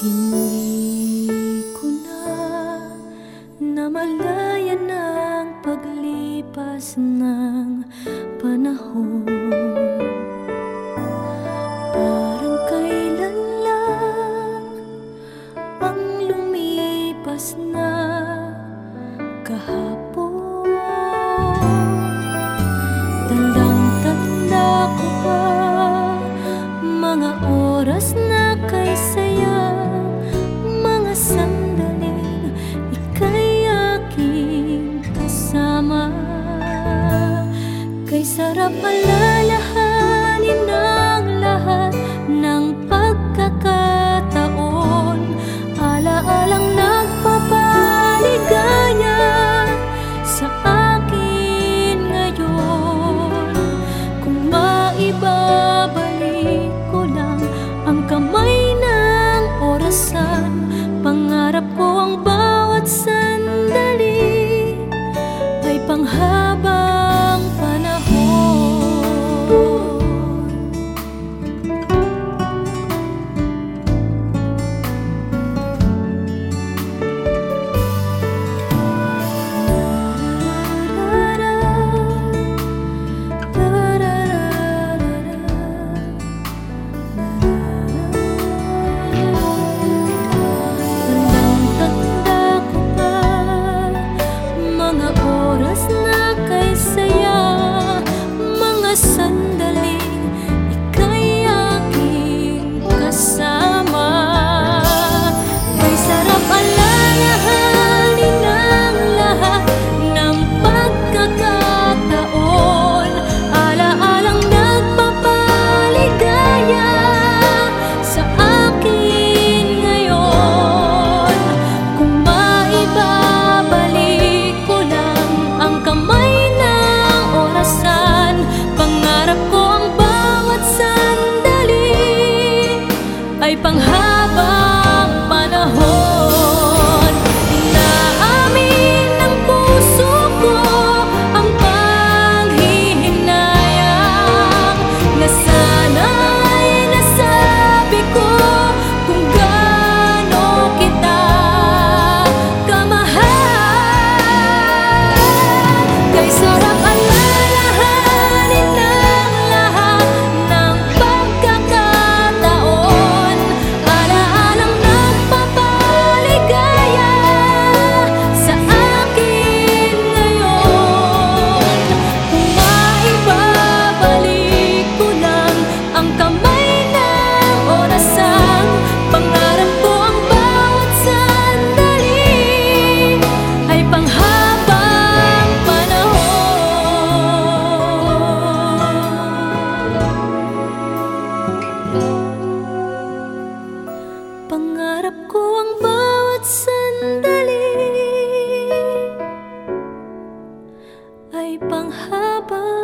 Hindi ko na namalayan ang paglipas ng panahon. Parang kailan lang ang lumipas na kahapon. Tandang-tanda ko mga oras na kay sayo sandaling Ika'y aking kasama. Kay sarap alalahanin ang lahat Ng pagkakataon. Alaalang ay panghal ay panghaba